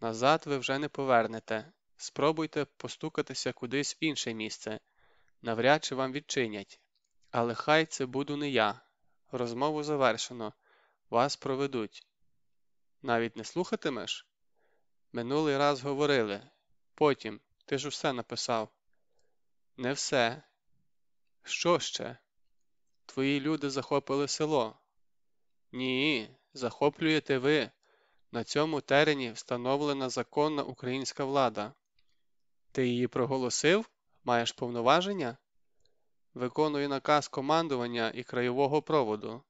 Назад ви вже не повернете. Спробуйте постукатися кудись в інше місце. Навряд чи вам відчинять. Але хай це буду не я. Розмову завершено. Вас проведуть. Навіть не слухатимеш? Минулий раз говорили. Потім. Ти ж усе написав. Не все. Що ще? Твої люди захопили село. Ні, захоплюєте ви. На цьому терені встановлена законна українська влада. Ти її проголосив? Маєш повноваження? Виконую наказ командування і краєвого проводу.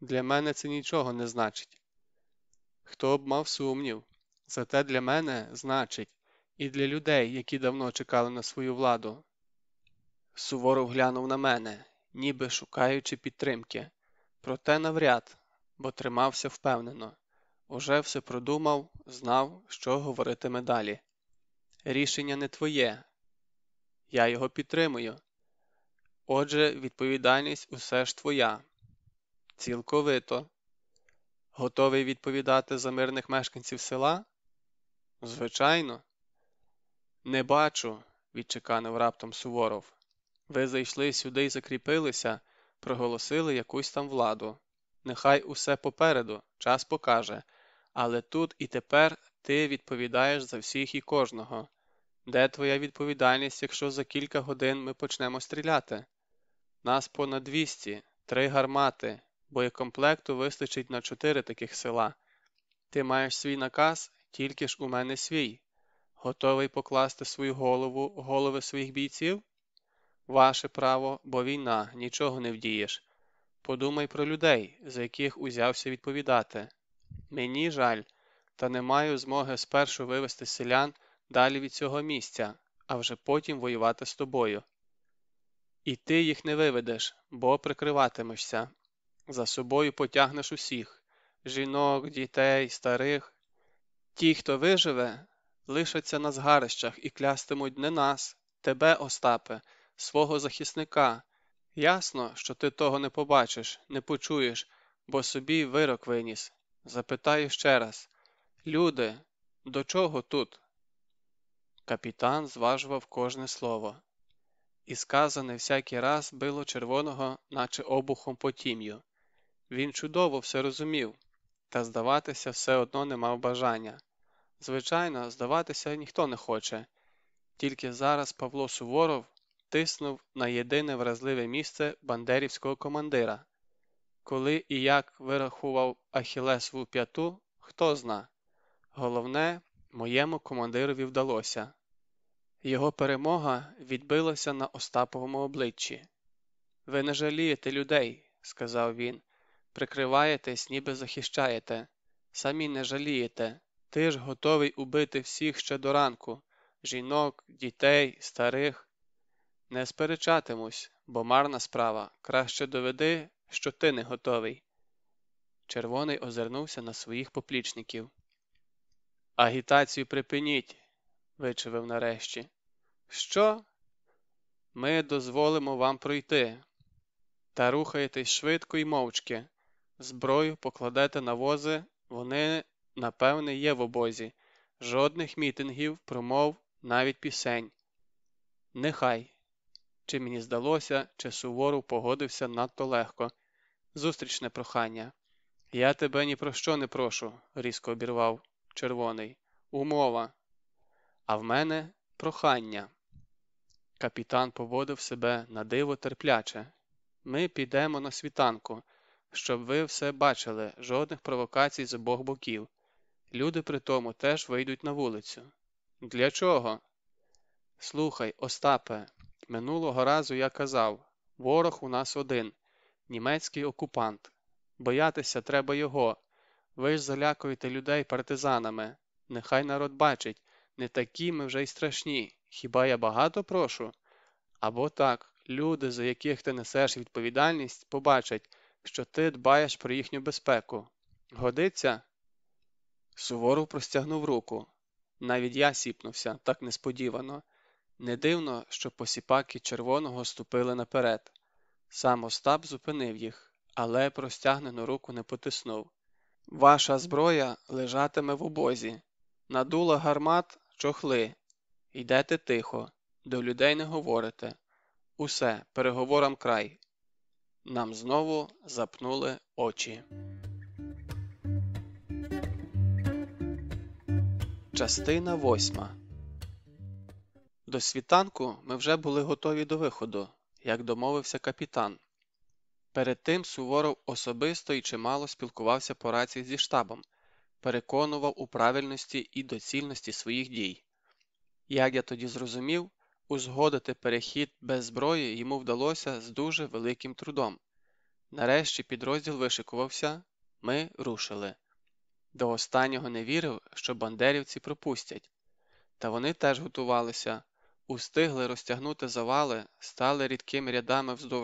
Для мене це нічого не значить. Хто б мав сумнів, зате для мене значить, і для людей, які давно чекали на свою владу. Суворов глянув на мене, ніби шукаючи підтримки, проте навряд, бо тримався впевнено. Уже все продумав, знав, що говоритиме далі. Рішення не твоє, я його підтримую. Отже, відповідальність усе ж твоя. Цілковито. Готовий відповідати за мирних мешканців села? Звичайно. Не бачу, відчеканив раптом Суворов. Ви зайшли сюди і закріпилися, проголосили якусь там владу. Нехай усе попереду, час покаже, але тут і тепер ти відповідаєш за всіх і кожного. Де твоя відповідальність, якщо за кілька годин ми почнемо стріляти? Нас понад 200, три гармати, боєкомплекту вистачить на чотири таких села. Ти маєш свій наказ, тільки ж у мене свій. Готовий покласти свою голову, голови своїх бійців? Ваше право, бо війна, нічого не вдієш. Подумай про людей, за яких узявся відповідати. Мені жаль, та не маю змоги спершу вивести селян далі від цього місця, а вже потім воювати з тобою. І ти їх не виведеш, бо прикриватимешся. За собою потягнеш усіх жінок, дітей, старих. Ті, хто виживе, лишаться на згарищах і клястимуть не нас, тебе, Остапе, свого захисника. Ясно, що ти того не побачиш, не почуєш, бо собі вирок виніс. Запитаю ще раз люди, до чого тут? Капітан зважував кожне слово, і сказане всякий раз било червоного, наче обухом по тім'ю. Він чудово все розумів, та здаватися все одно не мав бажання. Звичайно, здаватися ніхто не хоче, тільки зараз Павло Суворов тиснув на єдине вразливе місце бандерівського командира. Коли і як вирахував Ахілесову п'яту, хто зна. Головне, моєму командирові вдалося. Його перемога відбилася на Остаповому обличчі. Ви не жалієте людей, сказав він, прикриваєтесь, ніби захищаєте. Самі не жалієте. Ти ж готовий убити всіх ще до ранку жінок, дітей, старих. Не сперечатимусь, бо марна справа. Краще доведи, що ти не готовий. Червоний озирнувся на своїх поплічників. Агітацію припиніть, вичавив нарешті. Що? Ми дозволимо вам пройти. Та рухайтесь швидко і мовчки. Зброю покладете на вози, вони, напевне, є в обозі. Жодних мітингів, промов, навіть пісень. Нехай. Чи мені здалося, чи Суворов погодився надто легко. Зустрічне прохання. Я тебе ні про що не прошу, різко обірвав червоний. Умова. А в мене прохання. Капітан поводив себе на диво терпляче. Ми підемо на світанку, щоб ви все бачили, жодних провокацій з обох боків. Люди при тому теж вийдуть на вулицю. Для чого? Слухай, Остапе, минулого разу я казав ворог у нас один, німецький окупант. Боятися треба його. Ви ж залякуєте людей партизанами. Нехай народ бачить, не такі ми вже й страшні. Хіба я багато прошу? Або так, люди, за яких ти несеш відповідальність, побачать, що ти дбаєш про їхню безпеку. Годиться? Суворов простягнув руку. Навіть я сіпнувся так несподівано. Не дивно, що посіпаки червоного ступили наперед. Сам Остап зупинив їх, але простягнену руку не потиснув. Ваша зброя лежатиме в обозі. Надула гармат чохли. Йдете тихо, до людей не говорите. Усе, переговорам край. Нам знову запнули очі. Частина восьма. До світанку ми вже були готові до виходу, як домовився капітан. Перед тим Суворов особисто і чимало спілкувався по рації зі штабом, переконував у правильності і доцільності своїх дій. Як я тоді зрозумів, узгодити перехід без зброї йому вдалося з дуже великим трудом. Нарешті підрозділ вишикувався, ми рушили. До останнього не вірив, що бандерівці пропустять. Та вони теж готувалися, устигли розтягнути завали, стали рідкими рядами вздовж